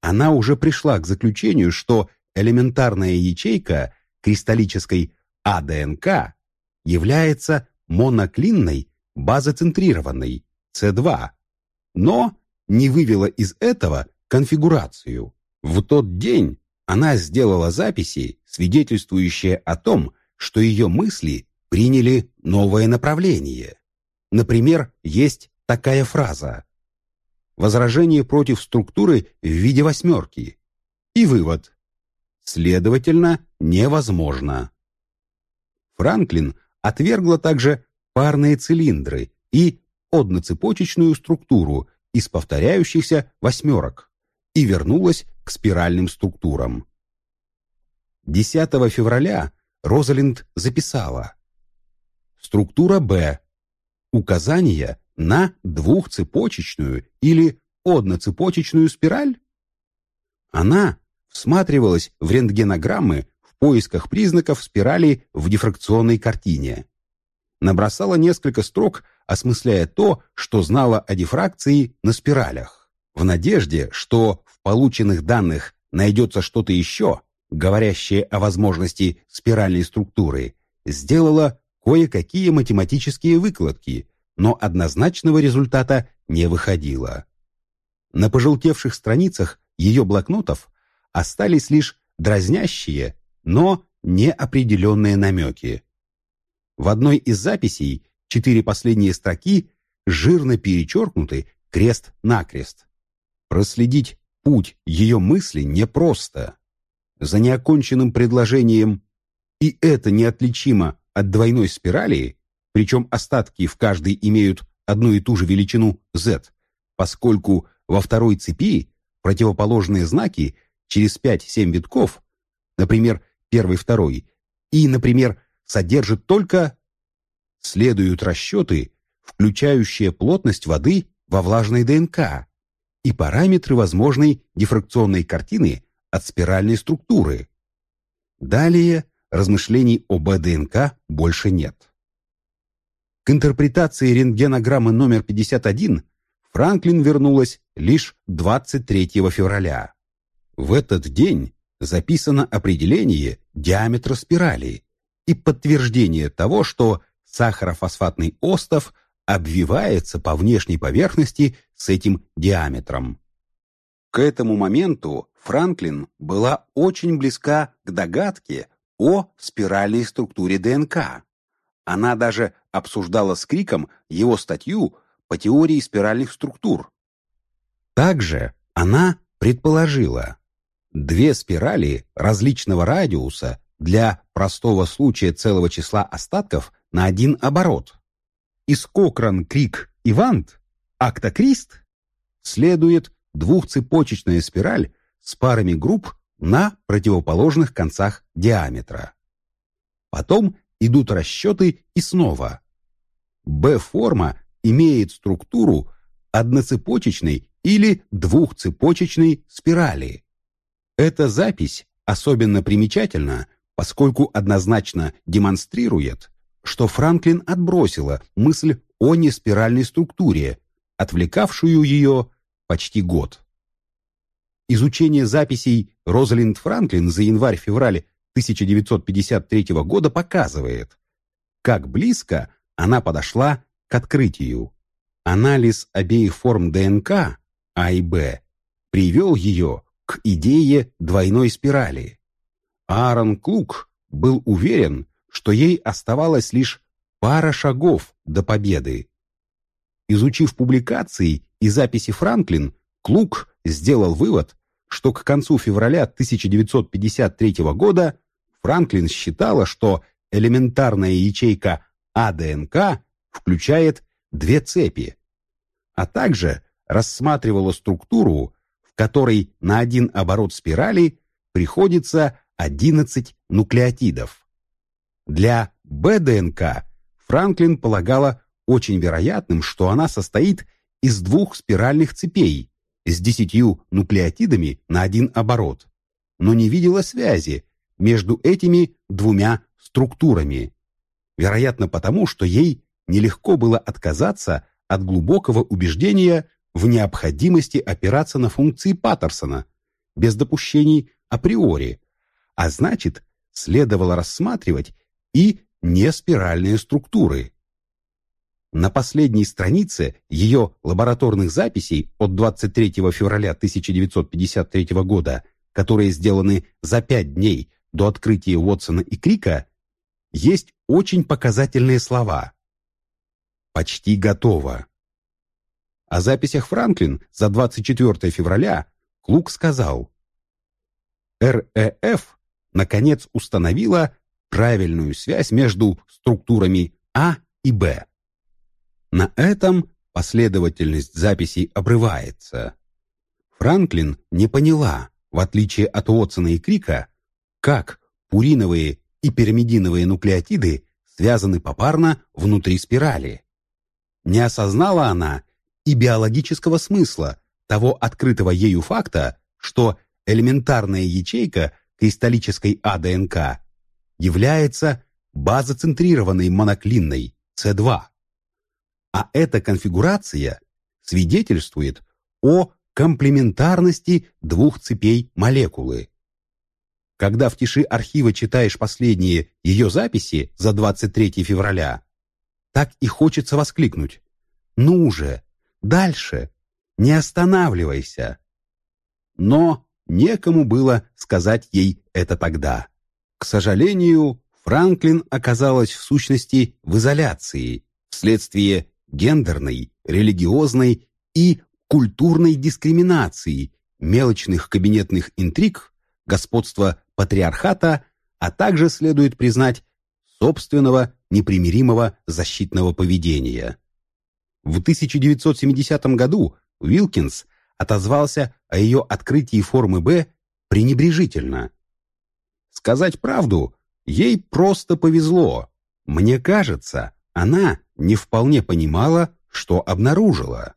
Она уже пришла к заключению, что элементарная ячейка кристаллической АДНК является моноклинной базоцентрированной С2, но не вывела из этого конфигурацию. В тот день она сделала записи, свидетельствующие о том, что ее мысли приняли новое направление. Например, есть такая фраза «Возражение против структуры в виде восьмерки» и вывод «Следовательно, невозможно». Франклин отвергла также парные цилиндры и одноцепочечную структуру из повторяющихся восьмерок и вернулась к спиральным структурам. 10 февраля Розалинд записала Структура Б. Указание на двухцепочечную или одноцепочечную спираль? Она всматривалась в рентгенограммы поисках признаков спирали в дифракционной картине. набросала несколько строк, осмысляя то, что знала о дифракции на спиралях, в надежде, что в полученных данных найдется что-то еще, говорящее о возможности спиральной структуры, сделала кое-какие математические выкладки, но однозначного результата не выходило. На пожелтевших страницах ее блокнотов остались лишь дразнящие, но неопределенные намеки. В одной из записей четыре последние строки жирно перечеркнуты крест-накрест. Проследить путь ее мысли непросто. За неоконченным предложением «и это неотличимо от двойной спирали», причем остатки в каждой имеют одну и ту же величину z, поскольку во второй цепи противоположные знаки через 5-7 витков, например, первый-второй, и, например, содержат только следуют расчеты, включающие плотность воды во влажной ДНК и параметры возможной дифракционной картины от спиральной структуры. Далее размышлений об ДНК больше нет. К интерпретации рентгенограммы номер 51 Франклин вернулась лишь 23 февраля. В этот день записано определение диаметра спирали и подтверждение того, что сахарофосфатный остов обвивается по внешней поверхности с этим диаметром. К этому моменту Франклин была очень близка к догадке о спиральной структуре ДНК. Она даже обсуждала с Криком его статью по теории спиральных структур. Также она предположила, две спирали различного радиуса для простого случая целого числа остатков на один оборот. Из Кокран, Крик и Вант, акта Крист, следует двухцепочечная спираль с парами групп на противоположных концах диаметра. Потом идут расчеты и снова. Б-форма имеет структуру одноцепочечной или двухцепочечной спирали. Эта запись особенно примечательна, поскольку однозначно демонстрирует, что Франклин отбросила мысль о неспиральной структуре, отвлекавшую ее почти год. Изучение записей Розалинд Франклин за январь-февраль 1953 года показывает, как близко она подошла к открытию. Анализ обеих форм ДНК А и Б привел ее к идее двойной спирали. Аарон Клук был уверен, что ей оставалось лишь пара шагов до победы. Изучив публикации и записи Франклин, Клук сделал вывод, что к концу февраля 1953 года Франклин считала, что элементарная ячейка АДНК включает две цепи, а также рассматривала структуру, которой на один оборот спирали приходится 11 нуклеотидов. Для БДНК Франклин полагала очень вероятным, что она состоит из двух спиральных цепей с десятью нуклеотидами на один оборот, но не видела связи между этими двумя структурами. Вероятно потому, что ей нелегко было отказаться от глубокого убеждения в необходимости опираться на функции Паттерсона без допущений априори, а значит, следовало рассматривать и неспиральные структуры. На последней странице ее лабораторных записей от 23 февраля 1953 года, которые сделаны за пять дней до открытия Уотсона и Крика, есть очень показательные слова. «Почти готово». О записях Франклин за 24 февраля Клук сказал, РЭФ наконец установила правильную связь между структурами А и Б. На этом последовательность записей обрывается. Франклин не поняла, в отличие от Уотсона и Крика, как пуриновые и пирамидиновые нуклеотиды связаны попарно внутри спирали. Не осознала она и биологического смысла того открытого ею факта, что элементарная ячейка кристаллической АДНК является базоцентрированной моноклинной, С2. А эта конфигурация свидетельствует о комплементарности двух цепей молекулы. Когда в тиши архива читаешь последние ее записи за 23 февраля, так и хочется воскликнуть. «Ну же, дальше, не останавливайся!» Но некому было сказать ей это тогда. К сожалению, Франклин оказалась в сущности в изоляции вследствие гендерной, религиозной и культурной дискриминации, мелочных кабинетных интриг, господства патриархата, а также, следует признать, собственного непримиримого защитного поведения. В 1970 году Уилкинс отозвался о ее открытии формы «Б» пренебрежительно. Сказать правду, ей просто повезло. Мне кажется, она не вполне понимала, что обнаружила.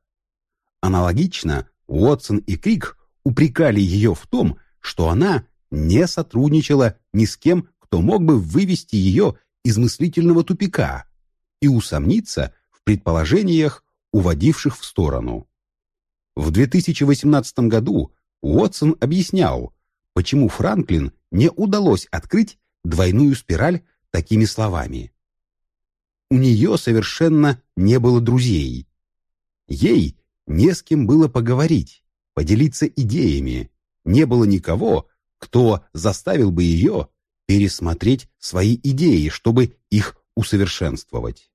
Аналогично, Уотсон и Крик упрекали ее в том, что она не сотрудничала ни с кем, кто мог бы вывести ее из мыслительного тупика и усомниться предположениях, уводивших в сторону. В 2018 году Уотсон объяснял, почему Франклин не удалось открыть двойную спираль такими словами. У нее совершенно не было друзей. Ей не с кем было поговорить, поделиться идеями. Не было никого, кто заставил бы ее пересмотреть свои идеи, чтобы их усовершенствовать.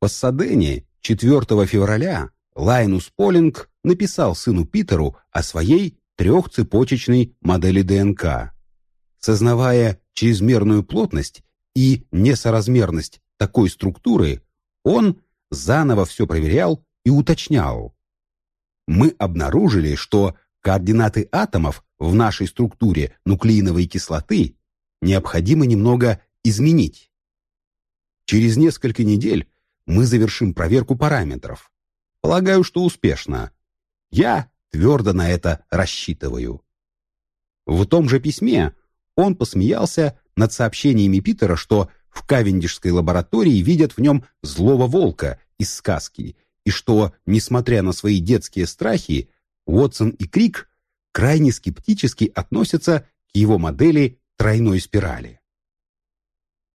Пассадене 4 февраля Лайнус Полинг написал сыну Питеру о своей трехцепочечной модели ДНК. Сознавая чрезмерную плотность и несоразмерность такой структуры, он заново все проверял и уточнял. Мы обнаружили, что координаты атомов в нашей структуре нуклеиновой кислоты необходимо немного изменить. Через несколько недель мы завершим проверку параметров. Полагаю, что успешно. Я твердо на это рассчитываю. В том же письме он посмеялся над сообщениями Питера, что в Кавендишской лаборатории видят в нем злого волка из сказки, и что, несмотря на свои детские страхи, Уотсон и Крик крайне скептически относятся к его модели тройной спирали.